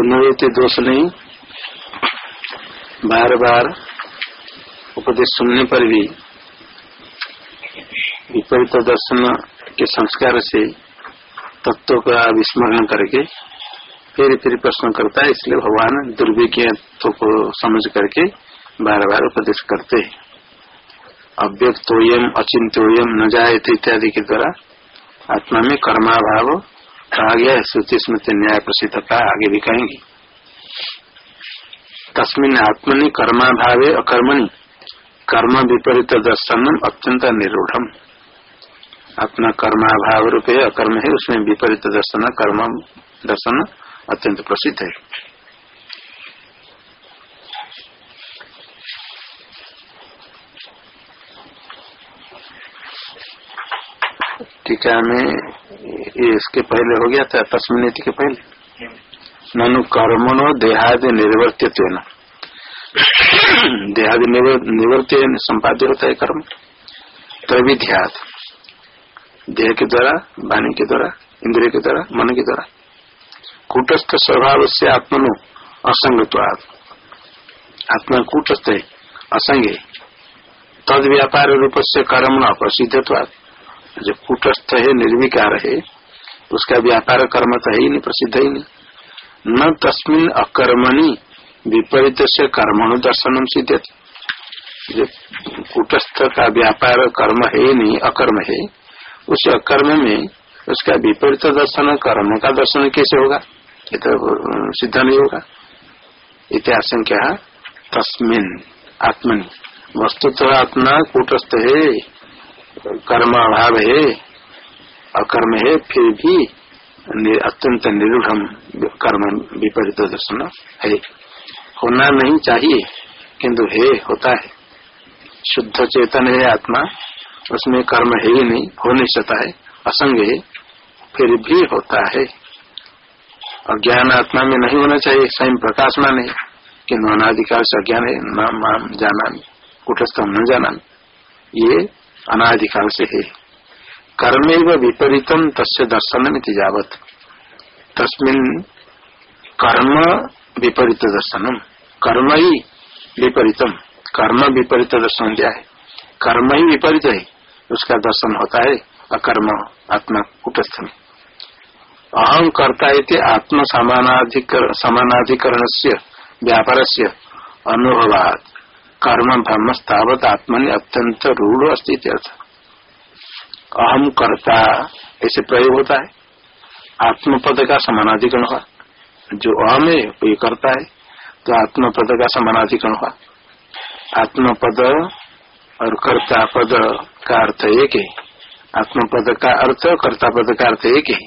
पुनरुक्ति दोष नहीं। बार बार उपदेश सुनने पर भी विपरीत दर्शन के संस्कार से तत्व का विस्मरण करके फिर फिर प्रश्न करता है, इसलिए भगवान दुर्भिज्ञ को समझ करके बार बार उपदेश करते अव्यक्तोयम अचिंत्योयम न जाए इत्यादि के द्वारा आत्मा में कर्माभाव कहा गया श्रुति स्मृति न्याय प्रसिद्धता आगे भी कहेंगे। तस्मिन आत्मनि कर्माभावे अकर्मणि, कर्म विपरीत दर्शन अत्यंत निरूढ़ अपना कर्माभाव रूप अकर्म है, उसमें विपरीत दर्शन, कर्म दर्शन अत्यंत प्रसिद्ध है। टीका में इसके पहले हो गया था तस्मिन के पहले। ननु कर्मणो देहादि निर्वर्तित देहादि निवर्त संपाद्य होता है कर्म। त्रविध्यात। देह के द्वारा, वाणी के द्वारा, इंद्रिय के द्वारा, मन के द्वारा। कूटस्थ स्वभाव से आत्मनो असंगत्वाद आत्मा कूटस्थ है, असंग तद व्यापार रूप से कर्म न प्रसिद्धत्वाद जो कूटस्थ है, निर्विकार है, उसका व्यापार कर्म तो है ही नहीं, प्रसिद्ध ही नहीं। न तस्मिन अकर्मणि, विपरीत से कर्मणु दर्शनम सिद्ध जो कूटस्थ का व्यापार कर्म है ही नहीं, अकर्म है, उस अकर्म में उसका विपरीत दर्शन, कर्म का दर्शन कैसे होगा? ये तो सिद्ध नहीं होगा। इतिहास क्या तस्मिन आत्मनि। वस्तु तो आत्मा कूटस्थ है कर्म अभाव है अकर्म है फिर भी अत्यंत निरूढ़ कर्म विपरीत दर्शन है। होना नहीं चाहिए, किंतु है, होता है। शुद्ध चेतन है आत्मा, उसमें कर्म है ही नहीं, हो नहीं सकता है, असंग है, फिर भी होता है। अज्ञान आत्मा में नहीं होना चाहिए, स्वयं प्रकाशमान है कि अनाधिकार से अज्ञान है, न जाना कुटस्थ न जाना ये अनाधिकाल से है। कर्म विपरीतम तस्य दर्शन में जावत तस्मिन कर्म विपरीत दर्शनम। कर्म ही विपरीतम। कर्म विपरीत दर्शन दिया है कर्म ही। विपरीत है, उसका दर्शन होता है अकर्म, आत्मा कुटस्थ में अहम करता आत्म समानाधिकरण से व्यापार से अनुभवात। कर्म ब्रह्म स्थावत आत्मनि अत्यंत रूढ़ अस्थित अहम करता, ऐसे प्रयोग होता है। आत्मपद का समानाधिकरण हुआ। जो अहम है, वो करता है तो आत्मपद का समानाधिकरण हुआ। आत्मपद और कर्ता पद का अर्थ एक है। आत्मपद का अर्थ कर्ता पद का अर्थ एक है।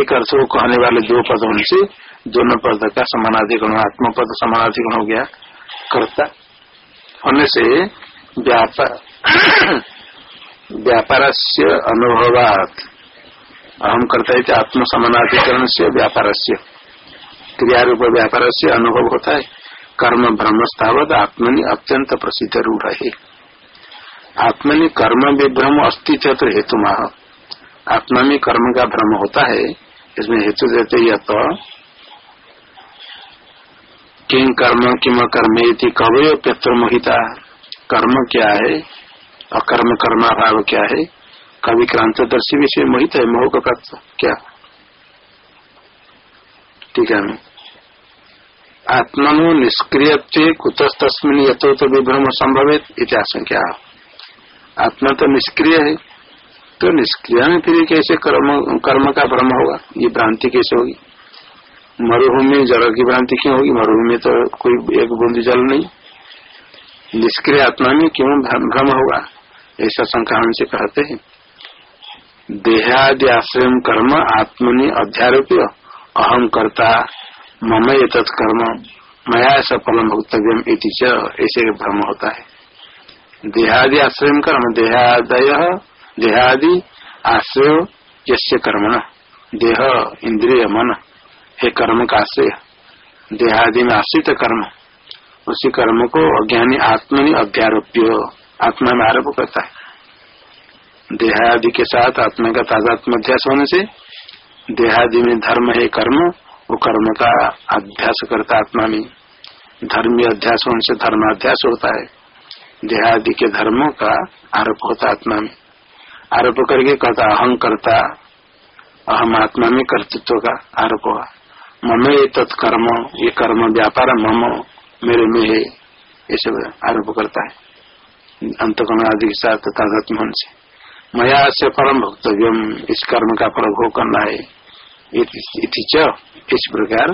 एक अर्थ को कहने वाले दो पद से दोनों पद का समानाधिकरण आत्म पद समानाधिकरण हो गया। कर्ता होने से व्यापार से अनुभवात। अहम करता है आत्म समानाधिकरण से व्यापार से क्रिया रूप व्यापार से अनुभव होता है। कर्म ब्रह्म स्थावत आत्मनि अत्यंत प्रसिद्ध रूढ़ है। आत्मनि कर्म विभ्रम अस्तित्व हेतु आत्मा में कर्म का भ्रम होता है, इसमें हेतु देते यह तो किम कर्म किम कर्म कवय पेत्र मोहिता कर्म क्या है? अकर्म कर्माभाव क्या है? कवि क्रांतदर्शी विषय मोहित है, मोह का क्या? ठीक है आत्मनो निष्क्रिय कुतस्तस्मिन यथो तो विभ्रम संभव इतिहास क्या आत्मा तो निष्क्रिय है तो निष्क्रिय में फिर कैसे कर्म कर्म का भ्रम होगा? ये भ्रांति कैसे होगी? मरुभूमि में जल की भ्रांति क्यों होगी? मरुभूमि में तो कोई एक बूंद जल नहीं। निष्क्रिय आत्मा में क्यों भ्रम होगा? ऐसा शंका हमसे कहते हैं। देहादि आश्रय कर्म, आत्मनि अध्यारोप्य अहम करता, मम ये कर्म, मया सफलम भुक्तव्यम ऐसे भ्रम होता है। देहादि आश्रय कर्म, देहादय, देहादि आश्रय यश कर्म देह इंद्रिय मन। हे कर्म का आश्रय देहादि में आश्रित कर्म। उसी कर्म को अज्ञानी आत्मनि अध्यारोप्य आत्मा में आरोप करता है। देहादि के साथ आत्मा का ताजात्म अध्यास होने से देहादि में धर्म है कर्म, वो कर्म का अध्यास करता आत्मा में। धर्मी अध्यास होने से धर्माध्यास होता है। देहादि के धर्मों का आरोप होता आत्मा में। आरोप करके कहता अहम करता। अहम आत्मा में कर्तृत्व का आरोप हुआ मम ये तत्कर्म ये कर्म व्यापार मम, मेरे में है ऐसे आरोप करता है। अंतकर्म आदि के साथ तादात्म से मया से परम भक्तव्यम इस कर्म का प्रभोग करना है। इस प्रकार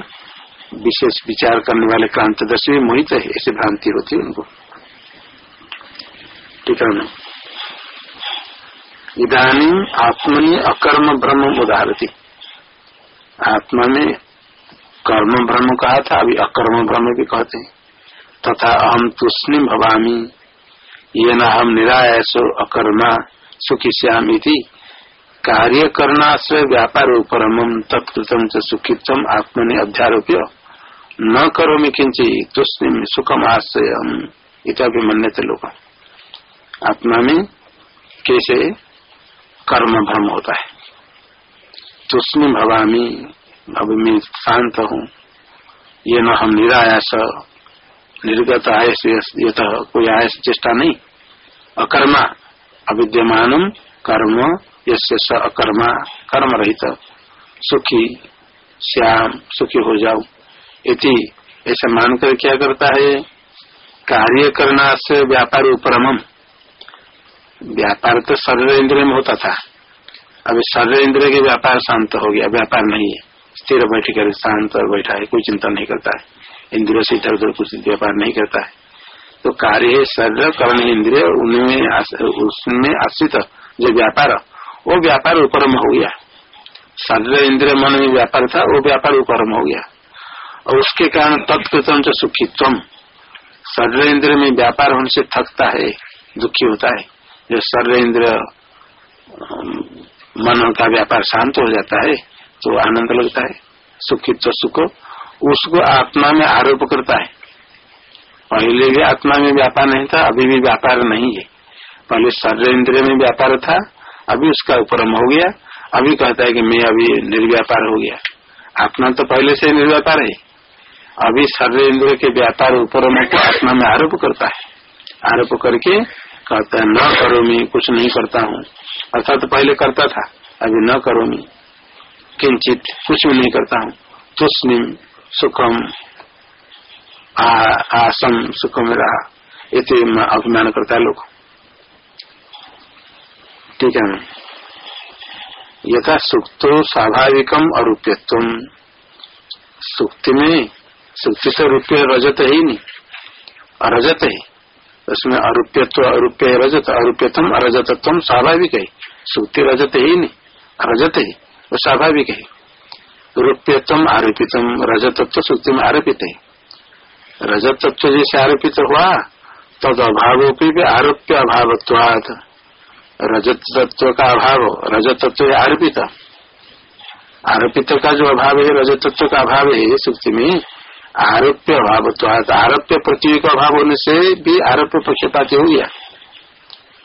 विशेष विचार करने वाले क्रांतदर्शी मोहित है, ऐसी भ्रांति होती है उनको। ठीक है इधानी आत्मनि अकर्म ब्रह्म उदाहरती। आत्मा में कर्म ब्रह्म कहा था, अभी अकर्म ब्रह्म भी कहते हैं। तथा अहम तुष्णि भवामी, ये न हम निरायसो अकर्मा सुखी श्याम कार्य करनाश्रय व्यापार परम तत्कृतम च सुखित्व आत्मनि अध्यारोप्य न करो मी किंची तुष्णि सुखम आश्रय इतना मन्यते लोग आत्मा में कैसे कर्म भ्रम होता है। तुष्णि भवामी अब मैं शांत हूँ। ये न हम निरायास, निर्गत आयस ये तो कोई आयस चेष्टा नहीं। अकर्मा अविद्यमान कर्म यश अकर्मा कर्म रहित सुखी, श्याम, सुखी हो जाओ। इति, ऐसा मानकर क्या करता है? कार्य करना से व्यापार उपरम व्यापार तो शरीर इंद्रिय में होता था। अभी शरीर इंद्रिय के व्यापार शांत हो गया, व्यापार नहीं है। स्थिर बैठ कर शांत बैठा है, कोई चिंता नहीं करता है। इंद्रियों से इधर उधर कुछ व्यापार नहीं करता है। तो कार्य है शरीर कर्ण इंद्रिय, उनमें उसमें आश्रित, जो व्यापार, वो व्यापार उपरम हो गया। शरीर इंद्रिय मन में व्यापार था, वो व्यापार उपरम हो गया। और उसके कारण तत्कृतम से सुखित्व शरीर इंद्र में व्यापार होने से थकता है, दुखी होता है। जो शरीर इंद्र मन का व्यापार शांत हो जाता है तो आनंद लगता है। सुखित्व सुख, उसको आत्मा में आरोप करता है। पहले भी आत्मा में व्यापार नहीं था, अभी भी व्यापार नहीं है। पहले शरीर इंद्रिय में व्यापार था, अभी उसका उपरम हो गया। अभी कहता है कि मैं अभी निर्व्यापार हो गया। आत्मा तो पहले से निर्व्यापार है। अभी शरीर इंद्रिय के व्यापार उपरम को आत्मा में आरोप करता है। आरोप करके कहता है, न करो मैं कुछ नहीं करता हूँ। अर्थात तो पहले करता था, अभी न करो मैं किंचित कुछ भी नहीं करता हूँ। तुष्णिम सुखम आसम सुखम रहा इसे अभिमान करता है लोग ठीक है यथा सुक्तो स्वाभाविकम अरूप्यत्व। सुक्ति में, सुक्ति से रूप्य रजत ही नहीं, अरजत है। उसमें अरूप्यत्व, अरूप्य रजत अरूप्यतम अरजतत्व स्वाभाविक है। सुक्ति रजत ही नहीं रजत है। वो स्वाभाविक है। रूप्यत्व आरोपितम रजतत्व सुक्ति में आरोपित। है रजतत्व जैसे आरोपित हुआ, तद अभाव भी आरोप्य अभाव रजत तत्व का अभाव रजत तत्व आरोपित। आरोपित का जो अभाव है रजत तत्व का अभाव है सुक्ति में आरोप्य अभाव आरोप्य पृथ्वी का अभाव होने से भी आरोप्य पक्षपात हो गया।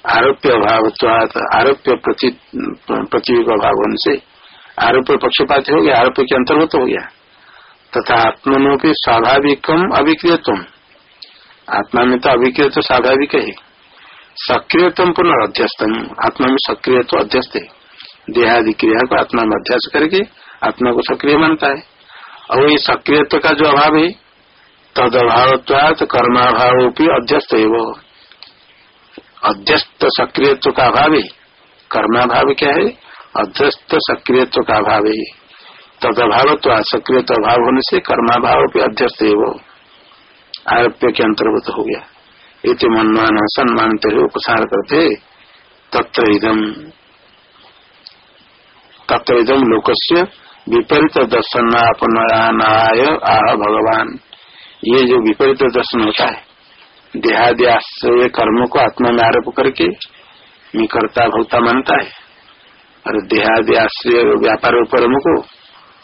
आरोप्य अभाव आरोप्य पृथ्वी का अभाव होने से। आरोप्य पक्षपात हो गया, आरोप के अंतर्गत हो गया। तथा आत्मनोपि स्वाभाविकम अभिक्रियत्व आत्मा में तो अभिक्रिय तो स्वाभाविक है। सक्रियतम पुनर्ध्यस्तम। आत्मा में सक्रिय तो अध्यस्त है। देहादि क्रिया को आत्मा में अध्यास करके आत्मा को सक्रिय मानता है। और ये सक्रियत्व का जो अभाव है तद अभाव कर्माभाव भी अध्यस्त है वो। अध्यस्त सक्रियत्व का अभाव है। कर्माभाव क्या है? अध्यस्त सक्रियत्व का अभाव है तद अभाव तो असक्रिय तो अभाव होने से कर्माभाव भी अध्यस्त है वो आरोप्य के अंतर्गत हो गया। इति मनमान सम्मानते हुए उपसार करते तत्र इदम लोकस्य विपरीत दर्शनापनाय आह भगवान। ये जो विपरीत दर्शन होता है, देहादि आश्रय कर्म को आत्मा में आरोप करके, मैं कर्ता भोक्ता मानता है। और देहादि आश्रय व्यापार कर्म को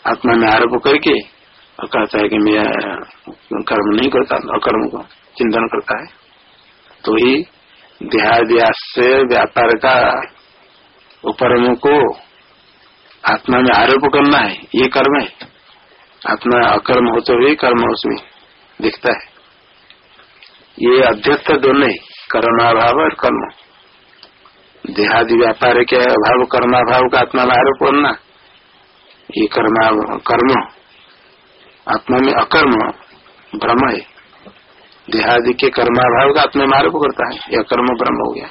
आत्मा में आरोप करके और कहता है कि मैं कर्म नहीं करता, अकर्म को चिंतन करता है। तो ही देहादि आश्रय व्यापार का उपरम को आत्मा में आरोप करना है, ये कर्म है। आत्मा अकर्म हो तो भी कर्म उसमें दिखता है। ये अध्यक्ष दोनों कर्माभाव और कर्म। देहादि व्यापार के अभाव, कर्माभाव का आत्मा आरोप करना ये कर्मा, कर्म, आत्मा में अकर्म, भ्रम है। देहादि के कर्माभाव का आत्मा में आरोप करता है। यह कर्म ब्रह्म हो गया।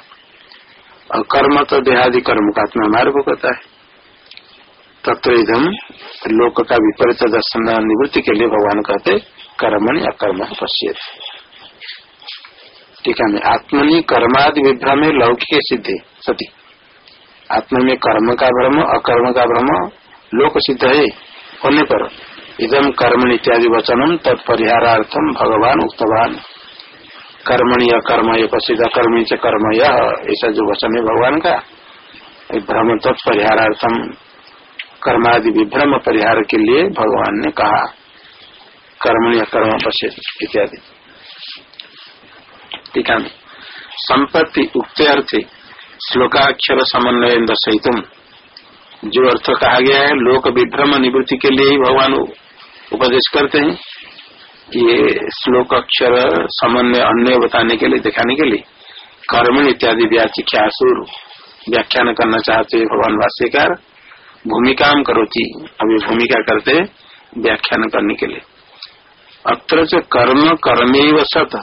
और कर्म तो देहादि कर्म का आत्मा में आरोप करता है। तत्व इधम लोक का विपरीत दर्शन निवृत्ति के लिए भगवान कहते कर्मणि अकर्म पश्चित ठीक है, आत्मनि कर्मादि विभ्रम लौकिक सिद्धि, सती। आत्मा में कर्म का भ्रम, अकर्म का भ्रम, लोक सिद्ध है, होने पर। इदम कर्म इत्यादि वचनम तत्परिहार्थम भगवान उक्तवान। कर्मणि अकर्म ये प्रसिद्ध कर्मी च कर्म यह ऐसा जो वचन है भगवान का। भ्रम तत्परिहार्थम कर्मादि विभ्रम परिहार के लिए भगवान ने कहा। कर्मणि कर्म पश्य इत्यादि। टीका में संपत्ति उक्त अर्थ श्लोकाक्षर समन्वय दर्शित जो अर्थ कहा गया है, लोक विभ्रम निवृत्ति के लिए ही भगवान उपदेश करते हैं ये श्लोक अक्षर समन्वय अन्य बताने के लिए, दिखाने के लिए। कर्म इत्यादि व्याख्यासुर व्याख्यान करना चाहते भगवान भाष्यकार भूमिका करो थी अभी भूमिका करते व्याख्यान करने के लिए। अत्र कर्म, कर्मेव सत।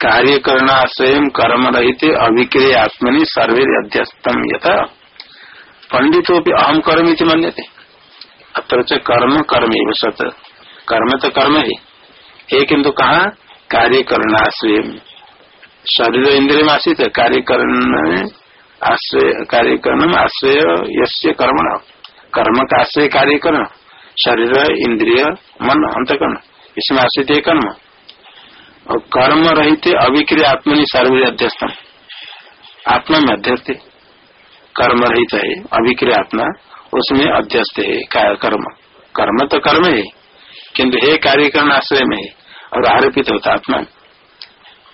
कार्य करना स्वयं कर्म रहित अभिक्रिय आत्मनि सर्वे अध्यस्तम यथा। पंडितों भी अहम कर्म मन थे अत्र कर्म कर्म सत। कर्म तो कर्म ही। है किंतु कहा? कार्य करना स्वयं। शरीर इंद्रिय में आश्रित कार्य करने आश्रय कार्य करने आश्रय यश्य कर्म कर्म का आश्रय कार्य करना। शरीर इंद्रिय मन अंतकरण। इसमें आश्रित है कर्म। और कर्म रहित अभिक्रिय आत्मनि सर्वे अध्यस्तम आत्मा में अध्यस्त कर्म रहित है, अभिक्रिय आत्मा, उसमें अध्यस्त है कर्म। कर्म तो कर्म है, किंतु हे कार्य करना आश्रय में है, और आरोपित होता आत्मा।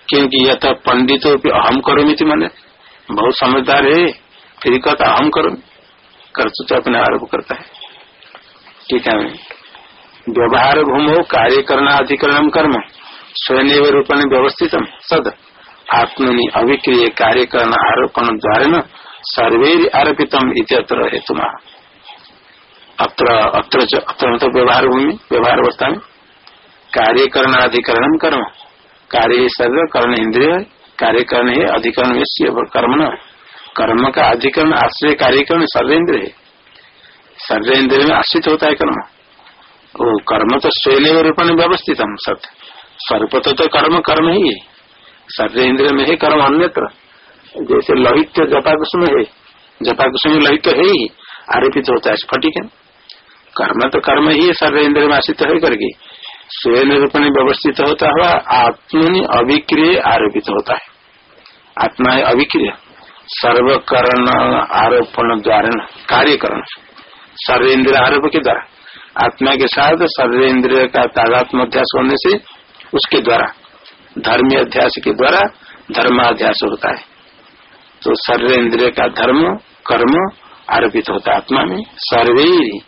क्योंकि यह तो पंडितों अहम करो मित्र मन। बहुत समझदार है, फिर कहता अहम करो। कर्तृत्व तो अपने आरोप करता है। ठीक है। व्यवहार भूमो कार्य करना अधिकरण, कर्म। स्वयं रूपण व्यवस्थित सद आत्मनि अभिक्रिय कार्य करना आरोपण द्वारा न सर्वे आरोपितम हेतु। व्यवहार भूमि व्यवहार अवस्था में कार्य अधिकरण कर्म कार्य शरीर कर्ण इंद्रिय कार्य करने अधिकरण कर्म न कर्म का अधिकरण, आश्रय कार्यकरण सर्वेन्द्र है सर्वेन्द्र में आश्रित होता है कर्म। वो कर्म तो स्वयं रूप में व्यवस्थित हम सत्य स्वरूप तो, कर्म कर्म ही है। शरीर इंद्रिय में है कर्म अन्यत्र। जैसे लहित्य जपाकुसुम है। जपाकुसुम लहित्य है ही। आरोपित होता है स्फटिक कर्म तो कर्म ही है सर्वेन्द्र में आश्रित है करके स्वयं रूप में व्यवस्थित होता हुआ आत्मनि अभिक्रिय आरोपित होता है। आत्मा अभिक्रिय। सर्वकरण आरोपण द्वारा कार्यकरण। सर्वेन्द्र आरोप के द्वारा। आत्मा के साथ सर्वेन्द्र का तादात्म अध्यास होने से उसके द्वारा, धर्मी अध्यास के द्वारा धर्माध्यास होता है। तो सर्वेन्द्र का धर्म, कर्म आरोपित होता है आत्मा में। सर्वे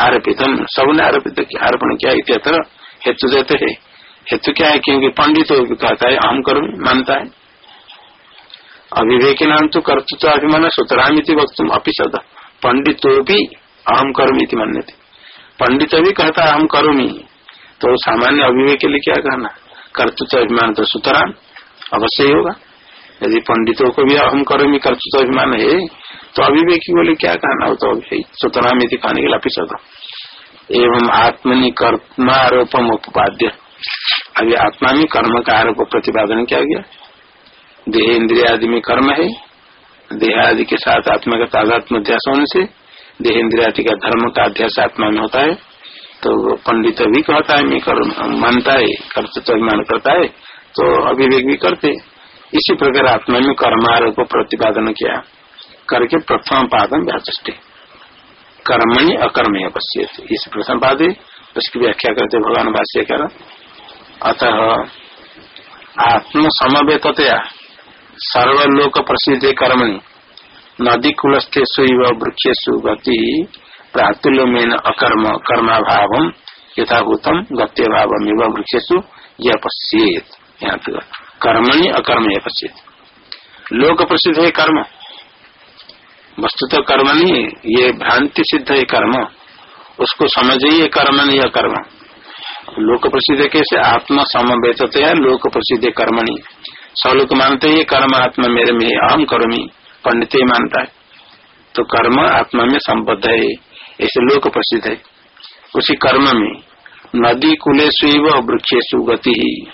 आरोपित सबने आरोपित आरोपण किया इतर हेतु देते है। हेतु क्या है? क्योंकि पंडित कहता है अहम कर्म, मानता है। अविवेकी नाम तो कर्तृत्व अभिमान, सुतरामिति वक्त अपिशद। पंडितो भी अहम करोमी मान्य थे पंडित भी कहता है अहम करोमी। तो सामान्य अभिवेक के लिए क्या कहना? कर्तृत्व अभिमान तो सुतराम, अवश्य ही होगा। यदि पंडितों को भी अहम करोमी, कर्तृत्व अभिमान है तो अभिवेकी बोले क्या कहना हो तो सुतराम इति कहने के लिए अपिशद एवं आत्मनि कर्मारोपम उपाध्य अभी आत्मा में कर्म का आरोप प्रतिपादन किया गया। देह इंद्रिया आदि में कर्म है। देह आदि के साथ आत्मा का तादात्म अध्यास होने से देह इंद्रिया आदि का धर्म का अध्यास आत्मा में होता है। तो पंडित भी कहता है, मैं मानता है, कर्तृत्व अभिमान करता है। तो अभिवेक भी करते। इसी प्रकार आत्मा में कर्मारोप प्रतिपादन किया। करके प्रथम पादन व्याचे कर्मणि अकर्म पश्य इस प्रथम पाद उसकी व्याख्या करते भगवान भाष्य कर अतः आत्म समवेतया सर्वलोक प्रसिद्ध कर्मणि। नदी कुलस्थेषु वृक्षेशु गति प्रातुल्य में अकर्म, कर्माभाव यथाभूतम गत्य भाव वृक्षेशु यह पश्चेत यहाँ कर्मणि अकर्म यह पश्चेत लोक प्रसिद्ध है कर्म। वस्तु तो कर्म नहीं ये भ्रांति सिद्ध है कर्म। उसको समझिए कर्म नहीं है कर्म। लोक प्रसिद्ध कैसे? आत्मा समवेत है लोक प्रसिद्ध कर्मणि। सब लोग मानते हैं, कर्म आत्मा मेरे में अहम कर्मी। पंडित ही मानता है। तो कर्म आत्मा में संबद्ध है। ऐसे लोक प्रसिद्ध है। उसी कर्म में नदी कुलेशु वृक्षेशु गति ही।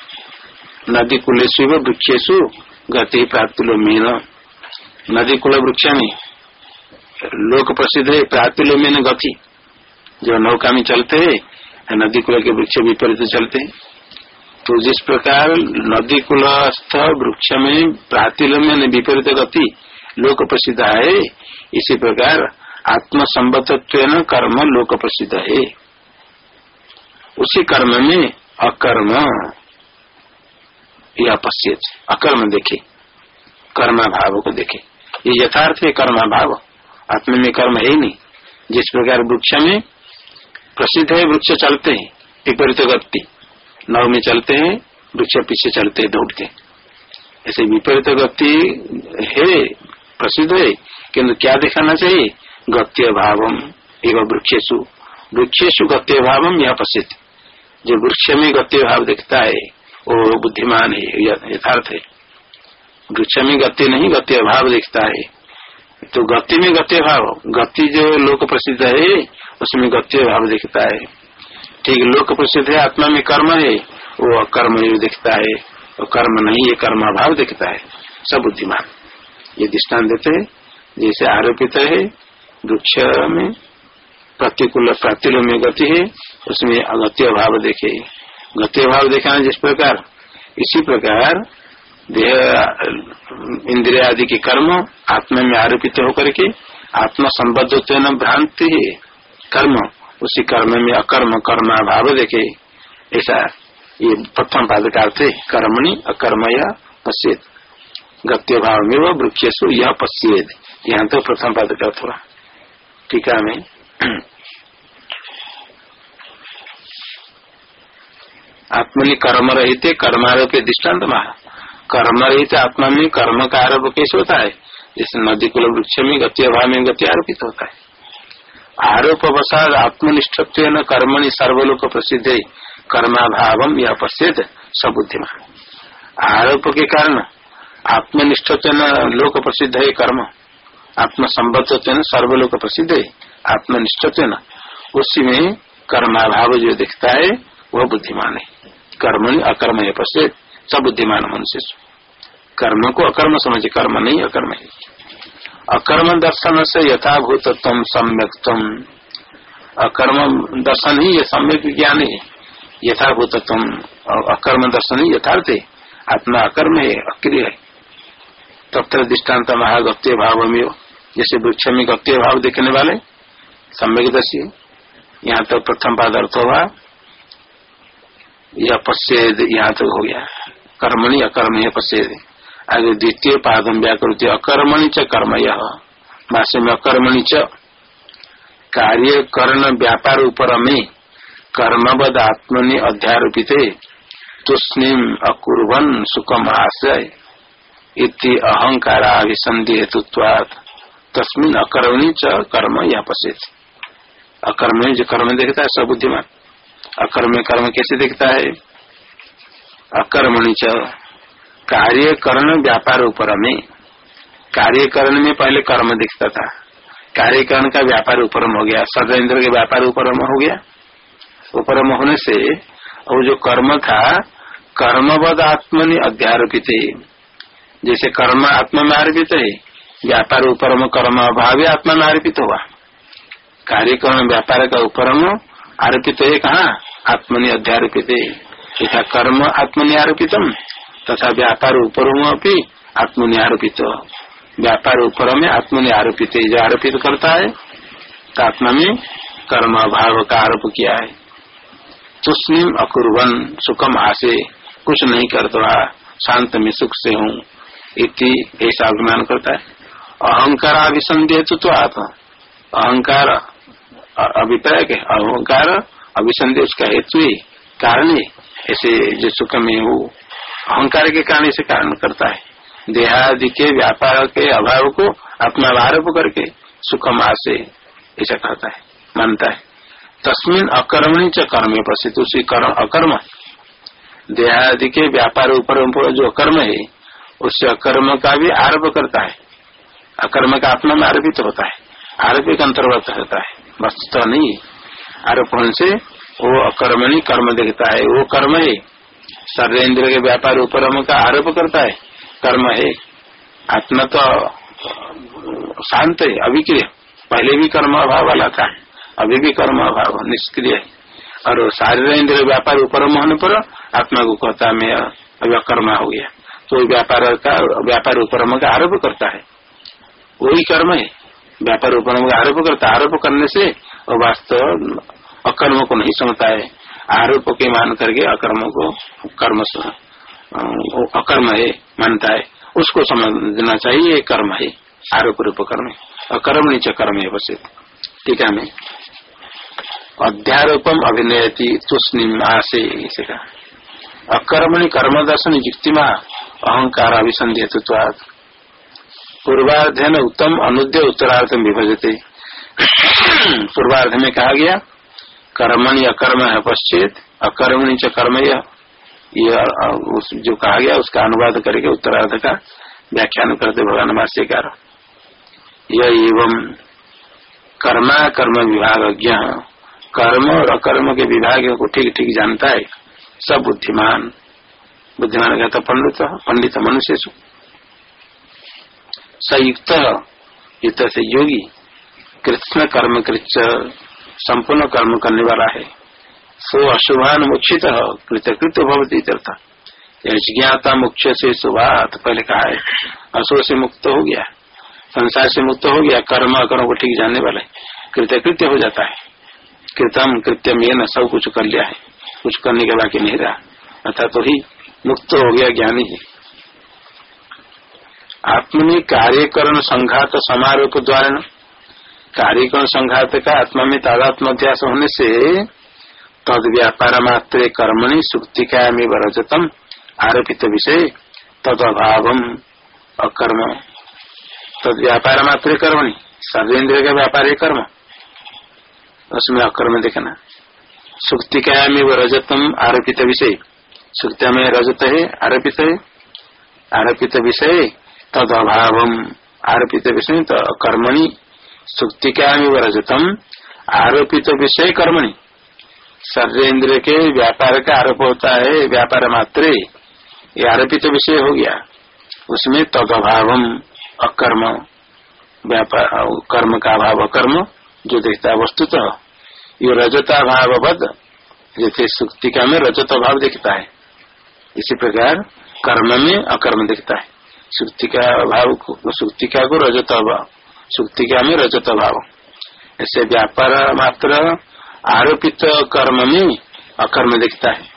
नदी कुलेशु वृक्षेशु गति प्राप्त मीन। नदी कुल वृक्ष में लोक प्रसिद्ध है प्रातिलो में गति। जो नौका में चलते है, नदी कुल के वृक्ष विपरीत चलते हैं। तो जिस प्रकार नदी कुलस्थ वृक्ष में प्रातिलम्य विपरीत गति लोक प्रसिद्ध है, इसी प्रकार आत्म संबत्व कर्म लोक प्रसिद्ध है उसी कर्म में अकर्म या पश्चित अकर्म देखे कर्मा भाव को देखे। ये यथार्थ है कर्मा भाव आत्म में कर्म है ही नहीं। जिस प्रकार वृक्ष में प्रसिद्ध है, वृक्ष चलते हैं, विपरीत गति। नव में चलते हैं, वृक्ष पीछे चलते दौड़ते ऐसे विपरीत गति है, प्रसिद्ध है किन्तु क्या दिखाना चाहिए? गत्य भावम एवं वृक्षेशु वृक्षेशु गत्य भावम यह प्रसिद्ध जो वृक्ष में गत्य भाव दिखता है, वो बुद्धिमान है यथार्थ है। वृक्ष में गति नहीं गत्य भाव दिखता है। तो गति में गत्य भाव गति जो लोक प्रसिद्ध है, उसमें गत्य भाव दिखता है। ठीक लोक प्रसिद्ध है, आत्मा में कर्म है, वो कर्म दिखता है। वो कर्म नहीं, ये कर्म भाव दिखता है। सब बुद्धिमान। ये दृष्टान देते है। जैसे आरोपित है वृक्ष में प्रतिकूल प्रतिल में गति है, उसमें अगत्य भाव देखे। गत्य भाव देखा जिस प्रकार? इसी प्रकार देह, इंद्रिया आदि के कर्म आत्मा में आरोपित होकर के आत्मा संबद्ध भ्रांति है। कर्म, उसी कर्म में अकर्म कर्म भाव देखे। ऐसा ये प्रथम पाद का अर्थ है, कर्मणि अकर्म या पश्चेत गत्य भाव में वह वृक्षेशु यह पश्चेद यहाँ तो प्रथम पाद का अर्थ हुआ। टीका में। आत्मनि कर्म रहते कर्मारोप दृष्टांत महा कर्म रहित आत्मा में कर्म का आरोप कैसे होता है? जैसे नदी कुल वृक्ष में गति अभाव में गति आरोपित होता है। आरोप अवसाद आत्मनिष्ठत्व न कर्मणि सर्वलोक प्रसिद्ध। कर्माभाव यह प्रसिद्ध सबुद्धिमान आरोप के कारण आत्मनिष्ठत्व न लोक प्रसिद्ध है कर्म। आत्म संबद्धत्व न सर्वलोक प्रसिद्ध है आत्मनिष्ठत्व न उसी में कर्माभाव जो दिखता है, वह बुद्धिमान है। कर्मणि अकर्म है प्रसिद्ध सब बुद्धिमान मनुष्य कर्म को अकर्म समझे, कर्म नहीं, अकर्म है। अकर्म दर्शन से यथाभूत तम सम्यक तम अकर्म दर्शन ही ये सम्यक ज्ञान है। यथाभूत तम अकर्म दर्शन ही यथार्थ है। आत्मा अकर्म है, अक्रिय है। तत्र दृष्टांत महागत्य भाव में जैसे वृक्ष में गत्य भाव देखने वाले सम्यक दर्शी यहाँ तो प्रथम पाद अर्थ हुआ, यह पश्चेद यहाँ तक हो गया। कर्मणि अकर्म पश्चेद। आगे द्वितीय पादम व्याकृति, अकर्मणि च कर्म यह भाष्य में अकर्मणि च कार्य कर्ण व्यापार ऊपर में कर्मबद आत्मनि अध्यारोपित, तुष्णिम अकुर्वन सुखम आश्रय। इति अहंकाराभिसंधि हेतुत्वाद तस्मिन अकर्मणि च कर्म यह पश्चित अकर्म जो कर्म देखता है सबुद्धिमान अकर्म कर्म कैसे दिखता है? अकर्मणी च कार्यकरण व्यापार ऊपर में। कार्यकरण में पहले कर्म दिखता था। कार्यकरण का व्यापार उपरम हो गया। सदैन्द्र के व्यापार उपरम हो गया। उपरम होने से वो जो कर्म था, कर्मवद आत्मनि अध्यारोपित। जैसे कर्म आत्मा में आरोपित है व्यापार उपरम कर्म अभाव आत्मा में आरोपित हुआ कार्यक्रम व्यापार का उपरम आरोपित है कहा? आत्मनि अध्यारोपित यथा कर्म आत्मनि आरोपितम, तथा व्यापार ऊपर अपनी आत्मनि आरोपित। व्यापार ऊपर में आत्मनि आरोपित जो आरोपित करता है तो आत्मा में कर्म अभाव का आरोप किया है। तुष्णिम अकुर्वन सुखम आसे, कुछ नहीं करता, शांत में सुख से हूँ ऐसा अभिमान करता है। अहंकार अभिसंधि तो आत्मा अहंकार अभिप्राय के अहंकार अभिसंधि उसका हेतु ही, कारण है। ऐसे जो सुख में वो अहंकार के कारण इसे कारण करता है। देहादि के व्यापार के अभाव को अपना आरोप करके सुखम आसे ऐसा कहता है, मानता है। तस्मिन अकर्मणी च कर्म प्रसिद्ध उसी कर्म अकर्म। देहादि के व्यापार ऊपर जो अकर्म है उससे अकर्म का भी आरोप करता है। अकर्म का आत्मा में आरोपित होता है। आरोप के अंतर्गत होता है। वस्तु तो नहीं आरोप होने से वो अकर्मणी कर्म देखता है। वो कर्म है। शरीर इंद्र के व्यापार उपरम का आरोप करता है। कर्म है। आत्मा तो शांत है अभिक्रिय पहले भी कर्म अभाव वाला था। अभी भी कर्म अभाव, निष्क्रिय और शारीर इंद्र व्यापार उपरम होने पर आत्मा को कहता मैं अभी अकर्मा हो गया। तो व्यापार का, व्यापार उपरम का आरोप करता है। वही कर्म है। व्यापार उपरम का आरोप करता आरोप करने से वो वास्तव अकर्म को नहीं समझता है। आरोप के मान करके अकर्म को कर्म अकर्म है, मानता है। उसको समझना चाहिए कर्म है। आरोप रूप कर्म अकर्म नीचे कर्म है बस ठीक है अध्यारोपम अभिनय तुष्णिम आसे अकर्मणि कर्म दर्शन युक्ति में अहंकार अभिसंधि हेतुत्वाद पूर्वार्ध उत्तम अनुद्य उत्तरार्थ में विभजते। पूर्वार्ध में कहा गया, कर्मणि अकर्म है पश्चित, अकर्मणि च कर्म यह जो कहा गया, उसका अनुवाद करके उत्तरार्ध का व्याख्यान करते भगवान भाष्यकार यह एवं कर्मा कर्म विभाग कर्म और अकर्म के विभाग को ठीक ठीक जानता है। सब बुद्धिमान। बुद्धिमान कहता पंडित पंडित मनुष्य संयुक्त युक्त से योगी कृष्ण कर्म कृत संपूर्ण कर्म करने वाला है। सो अशुभान मुक्षित कृतकृत भवती ज्ञाता मुख्य से शुभात पहले कहा है अशो से मुक्त हो गया। संसार से मुक्त हो गया, कर्म अकर्म को ठीक जानने वाला। है कृतकृत्य हो जाता है। कृतम कृत्यम ये न सब कुछ कर लिया है। कुछ करने के बाकी नहीं रहा। अर्थात तो ही मुक्त हो गया ज्ञानी ही। आत्मनि कार्यकरण संघात समारोह द्वारा कार्यकरण संघात का आत्मा में तादात्म अध्यास होने से तद व्यापार मात्र कर्मणि सुक्तिका में वरजतम आरोपित विषय, तद अभाव अकर्म। तद व्यापार मात्र कर्मणि सर्वेन्द्र का व्यापार कर्म। उसमें अकर्म देखना। सुक्तिका में रजतम आरोपित विषय। सुक्तिया में रजत है, आरोपित है। आरोपित विषय तद अभाव आरोपित विषय तो कर्मणि सुक्तिका में वो रजतम आरोपित विषय कर्मणि। सर्वेन्द्र के व्यापार का आरोप होता है, व्यापार मात्र ये आरोपित विषय हो गया। उसमें तद अभाव अकर्म कर्म का अभाव अकर्म, जो देखता है वस्तुतः। ये रजता भावबद जैसे सुक्तिका में रजत भाव दिखता है। इसी प्रकार कर्म में अकर्म दिखता है। सुक्तिका भाव सुक्तिका को रजत भाव सुक्तिका में रजत भाव ऐसे व्यापार मात्र आरोपित कर्म में अकर्म दिखता है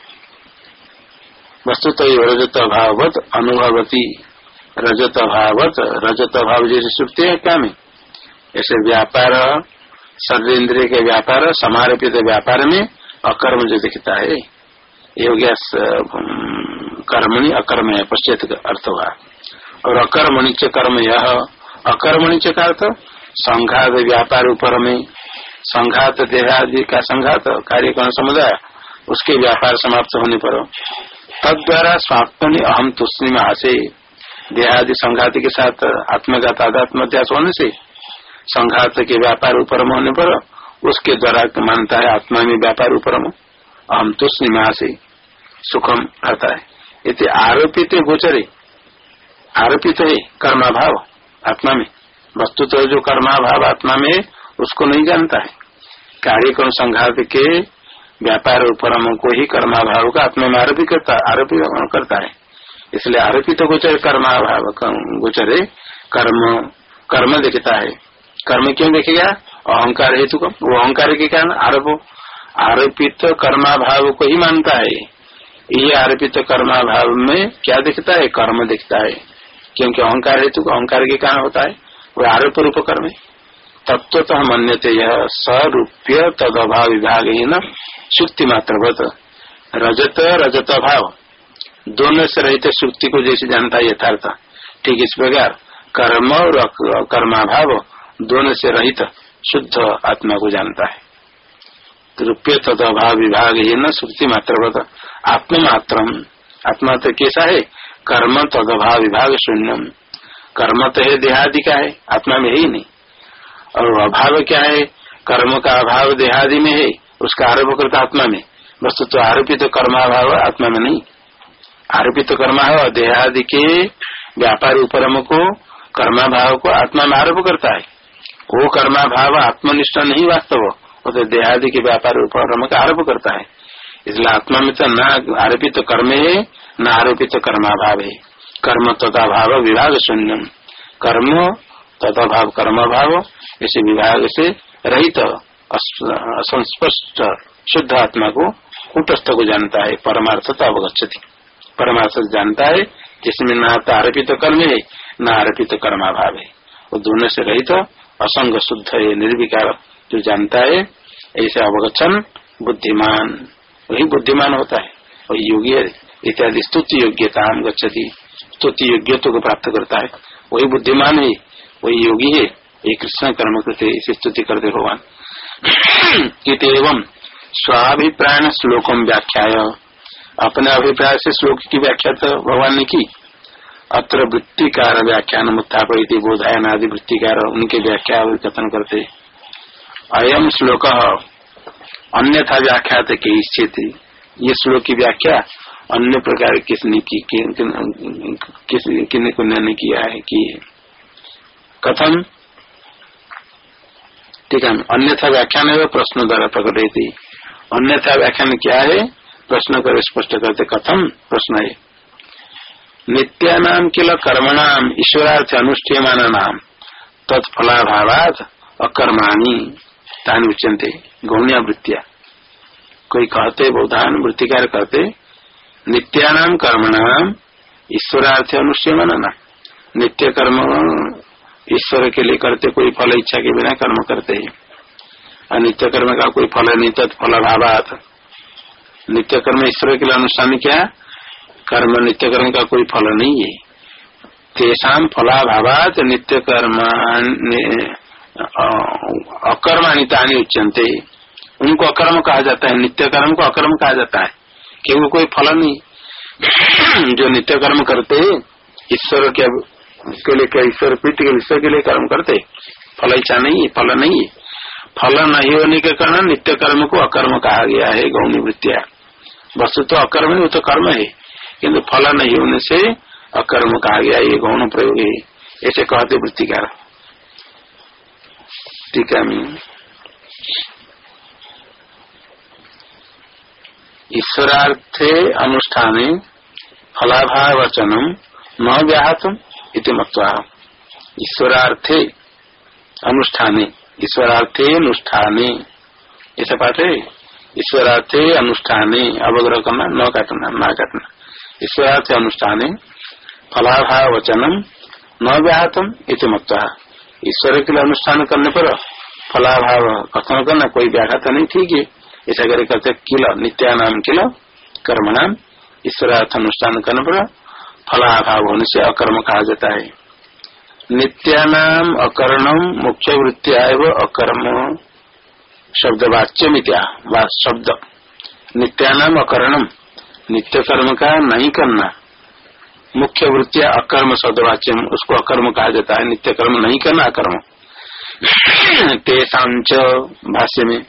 वस्तु तो रजत भावत अनुभवती रजत भावत रजत भाव जैसे सुक्ति है क्या में ऐसे व्यापार शरीर इंद्रिय के व्यापार समारोपित व्यापार में अकर्म जो दिखता है योग्य गया कर्मणि अकर्म है पश्चात अर्थ हुआ और अकर्मणिच कर्म यह अकर्मणिच का अर्थ, संघात व्यापार ऊपर में, संघात देहादि का संघात, कार्यक्रम समुदाय, उसके व्यापार समाप्त होने पर। तद द्वारा स्वात्म अहम तुष्णि आसे देहादि संघात के साथ आत्मगत आध्यात्म अध्यास होने से, संघात के व्यापार उपरम होने पर, उसके द्वारा मानता है आत्मा में व्यापार उपरम हम तो से सुखम आता है। इतने आरोपित गोचरे। आरोपित है, कर्माभाव, आत्मा में। वस्तु तो जो कर्माभाव, आत्मा में उसको नहीं जानता है। कार्यक्रम संघात के व्यापार परम को ही कर्माभाव का आत्मा में आरोपी करता आरोपी करता है? इसलिए आरोपित गोचर कर्माभाव गोचरे कर्म कर्म दिखता है। कर्म क्यों देखेगा? अहंकार हेतु को वो अहंकार के कारण आरोप आरोपित कर्माभाव को ही मानता है। ये आरोपित कर्माभाव में क्या दिखता है? कर्म दिखता है। क्योंकि अहंकार हेतु अहंकार के कारण होता है वो आरोप रूप कर्म है। तत्व तो हम अन्य यह स्वरूप्य तद अभाव विभाग ही न सुक्ति मात्र रजत रजत भाव दोनों से रहते सुक्ति को जैसे जानता है यथार्थ। ठीक इस प्रकार, कर्म और कर्माभाव दोनों से रहित शुद्ध आत्मा को जानता है। रुपये तद अभाव विभाग ही न श्रुति मात्र आत्म मात्र आत्मा तो कैसा है? कर्म तद अभाव विभाग शून्यम। कर्म तो है देहादि का है, आत्मा में है नहीं। और अभाव क्या है? कर्म का अभाव देहादि में है, उसका आरोप करता आत्मा में। वस्तु तो आरोपित तो कर्माभाव आत्मा में नहीं। आरोपित तो कर्मा है देहादि के व्यापारी उपरम को, कर्माभाव को आत्मा में आरोप करता है। वो कर्माभाव आत्मनिष्ठ नहीं वास्तव, वो तो देहादि के व्यापार उपरम का आरोप करता है। इसलिए आत्मा में तो न आरोपित तो कर्म है न आरोपित तो कर्माभाव है। कर्म तथा भाव विभाग शून्य कर्म तथा भाव कर्म भाव इसे विभाग से रहित असंस्पष्ट शुद्ध आत्मा को कूटस्थ को जानता है परमार्थ तो अवगछति परमार्थ जानता है, जिसमें न तो आरोपित तो कर्म है, न आरोपित तो कर्माभाव है। वो दोनों से रहित असंग शुद्ध है, निर्विकार जो जानता है, ऐसे अवगछन बुद्धिमान। वही बुद्धिमान होता है। वही योगी इत्यादि स्तुति योग्यता गच्छति। स्तुति योग्यत्व को प्राप्त करता है। वही बुद्धिमान है, वही योगी है, ये कृष्ण कर्म करते, इसे स्तुति करते भगवान। एवं स्वाभिप्राय श्लोकम व्याख्या अपने अभिप्राय से श्लोक की व्याख्या तो भगवान ने की। अत्र वृत्तिकार व्याख्यान मुत्थापति बोधायन आदि वृत्तिकार, उनके व्याख्या कथन करते। अयम श्लोक अन्यथा व्याख्यात के स्थित ये श्लोक की व्याख्या अन्य प्रकार किसने की किसने किन को ने किया है, की कथम? ठीक है, अन्यथा व्याख्यान है प्रश्न द्वारा प्रकट थी। अन्यथा व्याख्यान क्या है? प्रश्न कर स्पष्ट करते कथम प्रश्न है। नित्यानाम किल कर्मणाम, ईश्वरार्थ अनुष्ठीयमान नाम, तत्फलाभावात अकर्माणी। तान उच्चनते गौणिया वृत्तिया। कोई कहते बौधान वृत्तिकार कहते नित्यानाम कर्मणाम ईश्वरार्थ अनुष्ठीयमान नाम नित्य कर्म, ईश्वर के लिए करते कोई फल इच्छा के बिना कर्म करते हैं। और नित्य कर्म का कोई फल नहीं तत्फल भावात नित्य कर्म ईश्वर के लिए अनुष्ठान क्या? कर्म, नित्य कर्म का कोई फल नहीं है। तेषाम फलाभावात नित्य कर्म अकर्माणिता उच्चनते उनको अकर्म कहा जाता है नित्य कर्म को अकर्म कहा जाता है। क्योंकि कोई फल नहीं। जो नित्य कर्म करते, ईश्वर के, उसके लिए ईश्वर प्रीति के ईश्वर के लिए कर्म करते? फल इच्छा नहीं है, फल नहीं है। फल नहीं होने के कारण नित्य कर्म को अकर्म कहा गया है गौणी वृत्तिया वस्तु तो अकर्म नहीं, वो तो कर्म है। किन्तु फल नहीं होने से अकर्म कहा गया ये गौण प्रयोग है। ऐसे कहते वृत्तिकार। टीका में ईश्वरार्थे अनुष्ठाने फलाभावचनम न व्याहतम इति मत्वा। ईश्वरार्थे अनुष्ठाने ईश्वरार्थे अनुष्ठाने ऐसा पाठ है, ईश्वरार्थे अनुष्ठाने, अवग्रह करना, न काटना न काटना ईश्वरार्थे अनुष्ठाने फलाभाव वचनम न व्याहतम इति मत्वा। ईश्वर के लिए अनुष्ठान करने पर फलाभाव कथन करना कोई व्याघात नहीं, ठीक है। ऐसा करे करते किल नित्यानाम किल कर्मणाम ईश्वरार्थ अनुष्ठान करने पर फलाभाव होने से अकर्म कहा जाता है। नित्यानाम अकर्णम मुख्य वृत्तिया अकर्म। शब्द वाच्य मित्या शब्द। नित्यानाम अकर्णम, नित्य कर्म का नहीं करना। मुख्य वृत्तिया अकर्म शब्द वाच्य उसको अकर्म कहा जाता है नित्य कर्म नहीं करना अकर्म। तेसांच भाष्य में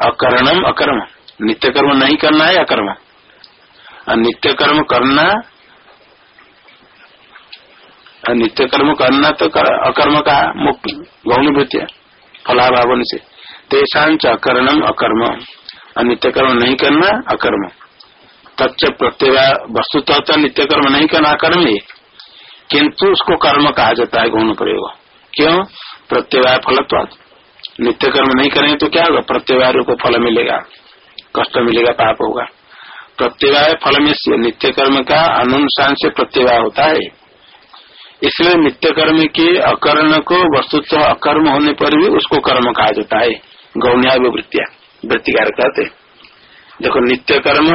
अकर्णम अकर्म नित्य कर्म नहीं करना है अकर्म। नित्य कर्म करना नित्य कर्म करना तो कर, अकर्म का मुक्ति गौण वृत्तिया फलाभावन से। तेषाच अकर्णम अकर्म नित्य कर्म नहीं करना अकर्म। तच्च प्रत्यय वस्तुतः तो नित्य कर्म नहीं करना कर्म है किंतु उसको कर्म कहा जाता है गौण प्रयोग। क्यों? प्रत्यवाय फलत्वाद नित्य कर्म नहीं करेंगे तो क्या होगा? प्रत्यवाय को फल मिलेगा, कष्ट मिलेगा, पाप होगा। प्रत्यवाय फल में से नित्य कर्म का अनुसार से प्रत्यवाय होता है। इसलिए नित्य कर्म के अकर्ण को वस्तुत्व अकर्म होने पर भी उसको कर्म कहा जाता है। गौण्या वृत्तिया वृत्तिकार कहते देखो नित्य कर्म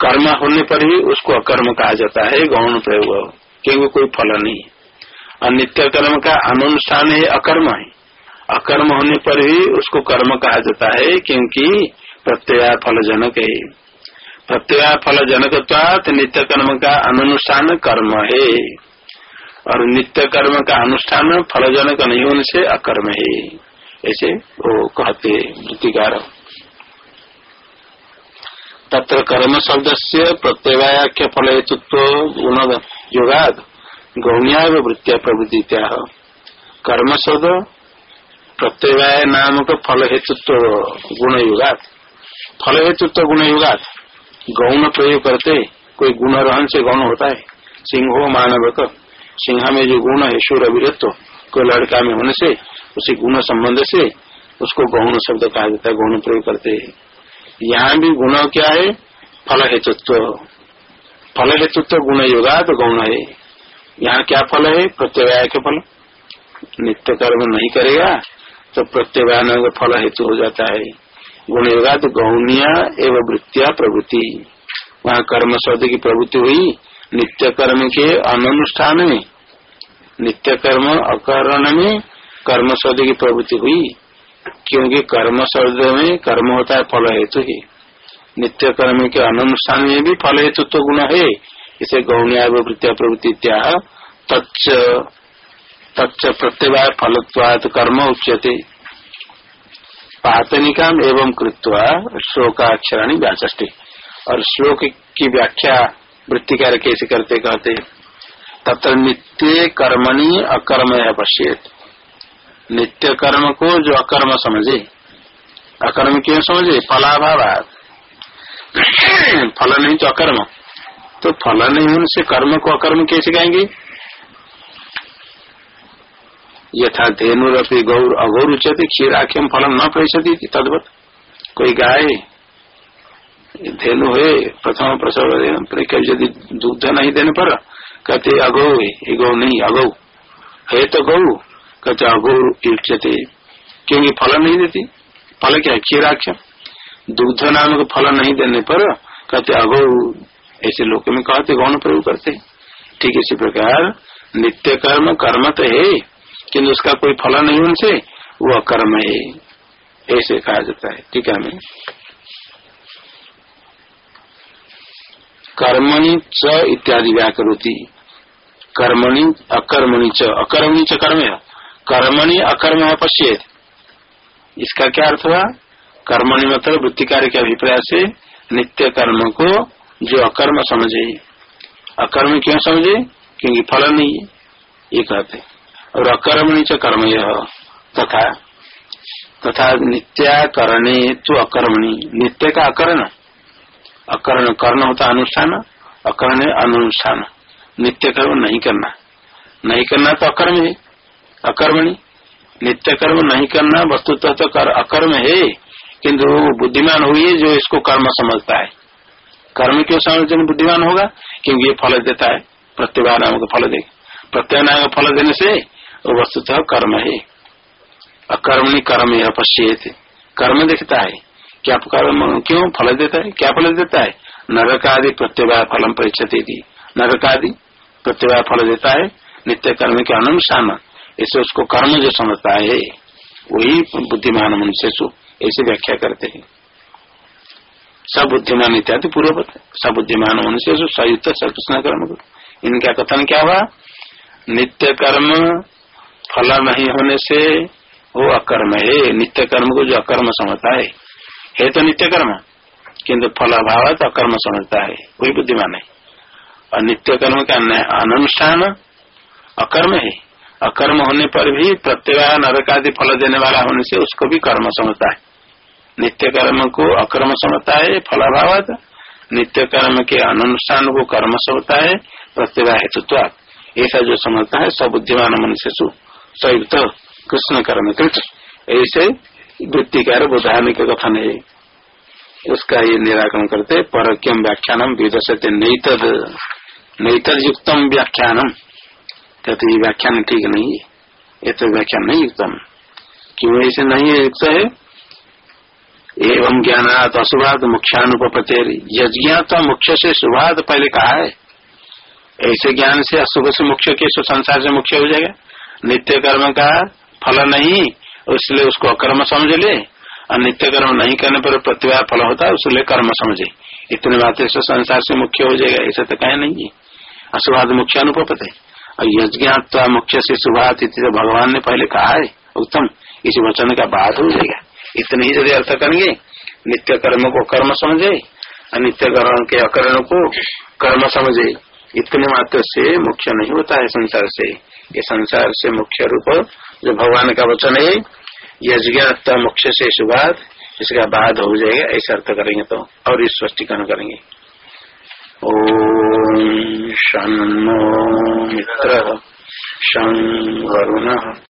कर्म होने पर ही उसको अकर्म कहा जाता है गौण प्रयोग क्योंकि कोई फल नहीं और नित्य कर्म का अनुष्ठान है अकर्म है। अकर्म होने पर ही उसको कर्म कहा जाता है, क्योंकि प्रत्यय फल जनक है। प्रत्यय फल जनक नित्य कर्म का अनुष्ठान कर्म है। और नित्य कर्म का अनुष्ठान फलजनक नहीं होने से अकर्म है। ऐसे वो कहते वृत्तिकार तत्र कर्म शब्द से प्रत्यवाख्य फल हेतुत्व गुण योगाद गौणिया वृत्तिया प्रवृत्ति कर्म शब्द प्रत्यवाय नामक फल हेतुत्व गुण युगात फल हेतुत्व गुण युगात गौण प्रयोग करते कोई गुण रहन से गौण होता है। सिंह हो मानव सिंह में जो गुण है शूर अभिरत्व कोई लड़का में होने से, उसी गुण संबंध से उसको गौण शब्द कहा जाता है, गौण प्रयोग करते है। यहाँ भी गुण क्या है? फल हेतुत्व फल हेतुत्व गुण योगा तो गौण है। यहाँ क्या फल है? प्रत्यवाय के फल। नित्य कर्म नहीं करेगा तो प्रत्यवाय फल हेतु हो जाता है। गुण योगा तो गौनिया एवं वृत्तिया प्रवृत्ति। वहाँ कर्म शब्द की प्रवृत्ति हुई, नित्य कर्म के अनुष्ठान में। नित्य कर्म अकरण में कर्म शब्द की प्रवृत्ति हुई। क्योंकि कर्म शब्द में कर्म होता है फल हेतु ही। नित्य कर्म के अनुष्ठान में भी फल हेतु तो गुण है। इसे गौनिया वृत्तिया प्रवृत्ति इत्या तच्च प्रत्यवाय फलत्वात कर्म उच्यते। पातनिका एवं कृत्वा श्लोकाक्षराणी व्याचष्टि और श्लोक की व्याख्या वृत्तिकार कैसे करते, कहते तत्र नित्य कर्मणि अकर्म पश्येत। नित्य कर्म को जो अकर्म समझे। अकर्म क्यों समझे? फलाभाव फल नहीं तो अकर्म। तो फल नहीं होने से कर्म को अकर्म कैसे कहेंगे? यथा धेनुरपी गौर अगौर उच्चते क्षीराख्यम फलम न पैसती तदवत। कोई गाय धेनु है, प्रथम प्रसव यदि दूध नहीं देने पर कहते अगौ गौ नहीं, अगौ। है तो गौ कहते अगौर उच्चते क्योंकि फल नहीं देती? फल क्या क्षीराख्यम दुग्ध नाम को फल नहीं देने पर कहते, अगौ, ऐसे लोग में कहते, गौण प्रयोग करते ठीक इसी प्रकार नित्य कर्म कर्म तो है किन्तु उसका कोई फल नहीं उनसे, वो अकर्म है। ऐसे कहा जाता है। ठीक है मैं कर्मणि च इत्यादि व्याकरोती। कर्मणि, अकर्मणि च। अकर्मणि च कर्म कर्मणि अकर्म पश्चेत इसका क्या अर्थ हुआ? कर्मणि मतलब वृत्ति कार्य के अभिप्राय से नित्य कर्म को जो अकर्म समझे। अकर्म क्यों समझे? क्योंकि फल नहीं है, ये कहते और अकर्मणि च कर्म यह तथा तथा नित्याकरणे तो अकर्मणि। नित्य का अकरण। अकरण कर्ण होता अनुष्ठान। अकरण अनुष्ठान। नित्य कर्म नहीं करना। नहीं करना तो अकर्म है। अकर्मणि। नित्य कर्म नहीं करना वस्तुतः तो कर अकर्म है, किंतु बुद्धिमान हुई है जो इसको कर्म समझता है। कर्म क्यों समझने बुद्धिमान होगा, क्योंकि ये फल देता है। प्रत्यवाय नाम का फल दे। प्रत्यय नाम का फल देने से वस्तुतः कर्म है। अकर्मणी कर्म यह पश्चित कर्म दिखता है। क्या कर्म क्यों फल देता है? क्या फल देता है? नरक आदि प्रत्यवाय फलम परीक्षते नरक आदि प्रत्यवाय फल देता है। नित्य कर्म के अनुसार इसे उसको कर्म जो समझता है, वही बुद्धिमान मनुष्य ऐसे व्याख्या करते हैं। सब बुद्धिमान इत्यादि पूर्ववत, सब बुद्धिमान मनुष्य संयुक्त कृष्ण कर्म इनका कथन क्या हुआ? नित्य कर्म फल नहीं होने से वो अकर्म है। नित्य कर्म को जो अकर्म समझता है है तो नित्य कर्म किन्तु फल अभाव तो अकर्म समझता है, वही बुद्धिमान है। और नित्य कर्म का अनुष्ठान अकर्म है। अकर्म होने पर भी प्रत्यय नरक आदि फल देने वाला होने से उसको भी कर्म समझता है। नित्य कर्म को अकर्म समझता है फल अभाव नित्य कर्म के अनुष्ठान को कर्म समझता है, प्रत्यय हेतुत्व ऐसा जो समझता है, सब बुद्धिमान मनुष्य संयुक्त कृष्ण कर्म कृत। ऐसे वृत्तिकार बुधाने का कथन है उसका ये निराकरण करते पर क्यों व्याख्यान विदसते नहीं तद व्याख्यानम कहते ये व्याख्यान ठीक नहीं है। ये तो व्याख्यान नहीं युक्तम क्यों ऐसे नहीं है? युक्त है, एवं ज्ञानात अशुभात मुख्यानुपते यज्ञात मुख्य से शुभात पहले कहा है। ऐसे ज्ञान से अशुभ से मुख्य के संसार से मुख्य हो जाएगा। नित्य कर्म का फल नहीं इसलिए उसको अकर्म समझ ले। और नित्य कर्म नहीं करने पर प्रतिभा फल होता है, उसलिए कर्म समझे। इतने बातें से संसार से मुख्य हो जाएगा, ऐसा तो कहे नहीं है। अशुभात मुख्य अनुपत है और यज्ञात मुख्य से शुभात तो भगवान ने पहले कहा है। उत्तम, इस वचन का बात हो जाएगा। इतने ही यदि अर्थ करेंगे। नित्य कर्म को कर्म समझे और नित्य कर्म के अकर्ण को कर्म समझे। इतने मात्र से मुख्य नहीं होता है संसार से। ये संसार से मुख्य रूप जो भगवान का वचन है, यज्ञ मुख्य से शुभात इसका बाद हो जाएगा। ऐसा अर्थ करेंगे तो और इस स्पष्टीकरण करेंगे। ओम शन मित्र